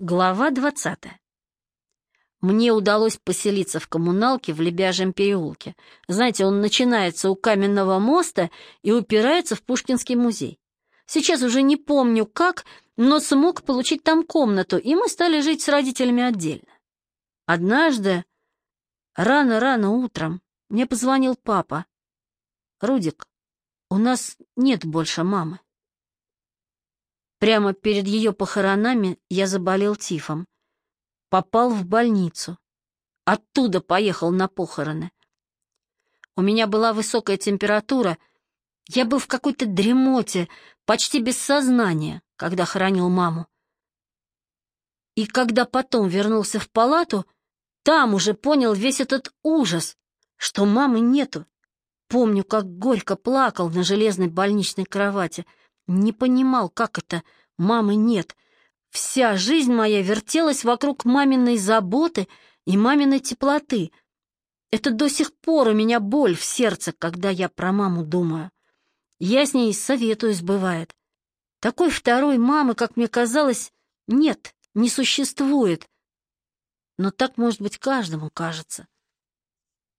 Глава двадцатая. Мне удалось поселиться в коммуналке в Лебяжьем переулке. Знаете, он начинается у Каменного моста и упирается в Пушкинский музей. Сейчас уже не помню как, но смог получить там комнату, и мы стали жить с родителями отдельно. Однажды, рано-рано утром, мне позвонил папа. «Рудик, у нас нет больше мамы». Прямо перед ее похоронами я заболел тифом. Попал в больницу. Оттуда поехал на похороны. У меня была высокая температура. Я был в какой-то дремоте, почти без сознания, когда хоронил маму. И когда потом вернулся в палату, там уже понял весь этот ужас, что мамы нету. Помню, как горько плакал на железной больничной кровати — не понимал, как это мамы нет. Вся жизнь моя вертелась вокруг маминой заботы и маминой теплоты. Это до сих пор у меня боль в сердце, когда я про маму думаю. Я с ней советуюсь, бывает. Такой второй мамы, как мне казалось, нет, не существует. Но так, может быть, каждому кажется.